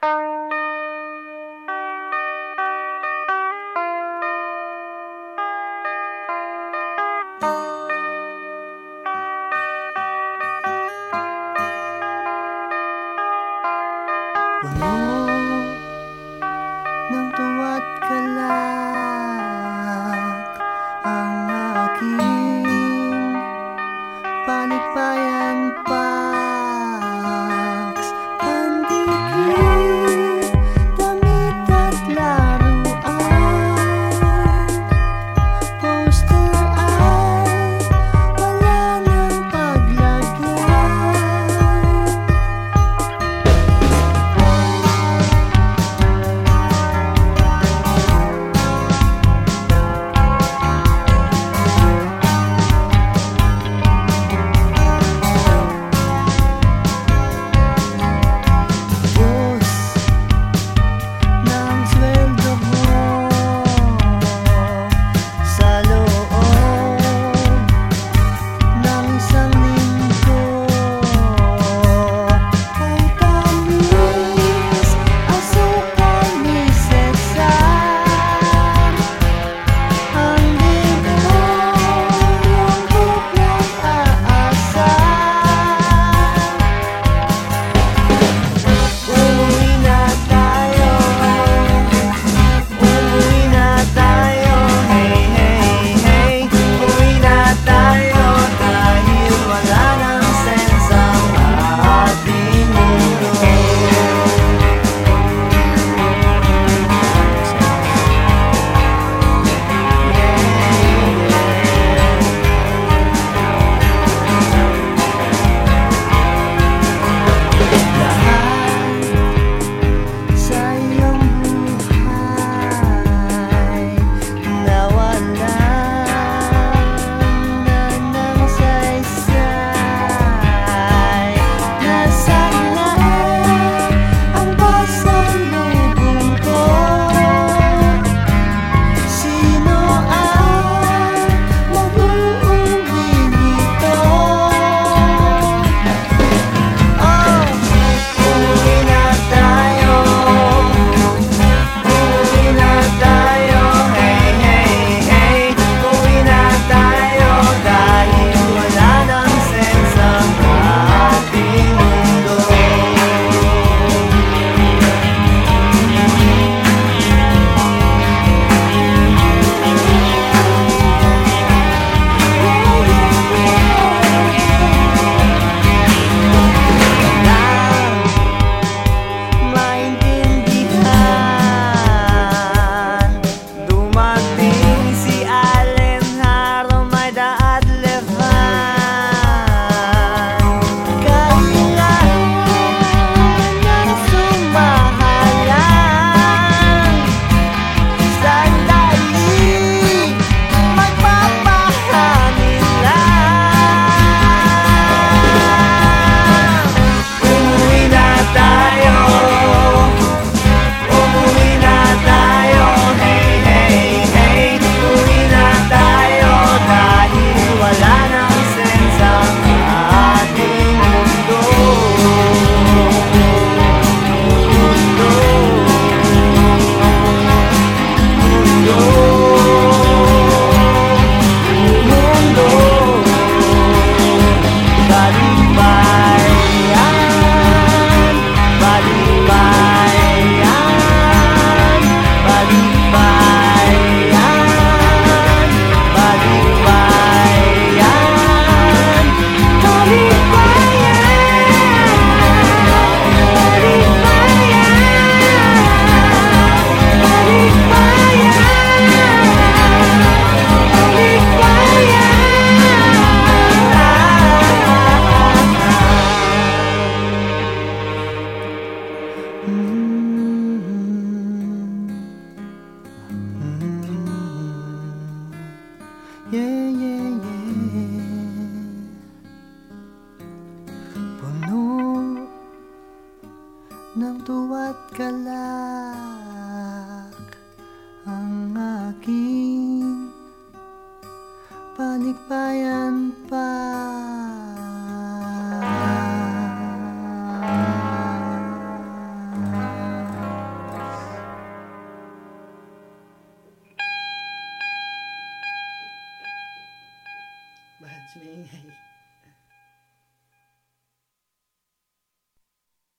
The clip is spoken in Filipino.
我 Yeah, yeah, yeah. Puno ng tuwa't galak ang aking panikbayan pa. 就因为。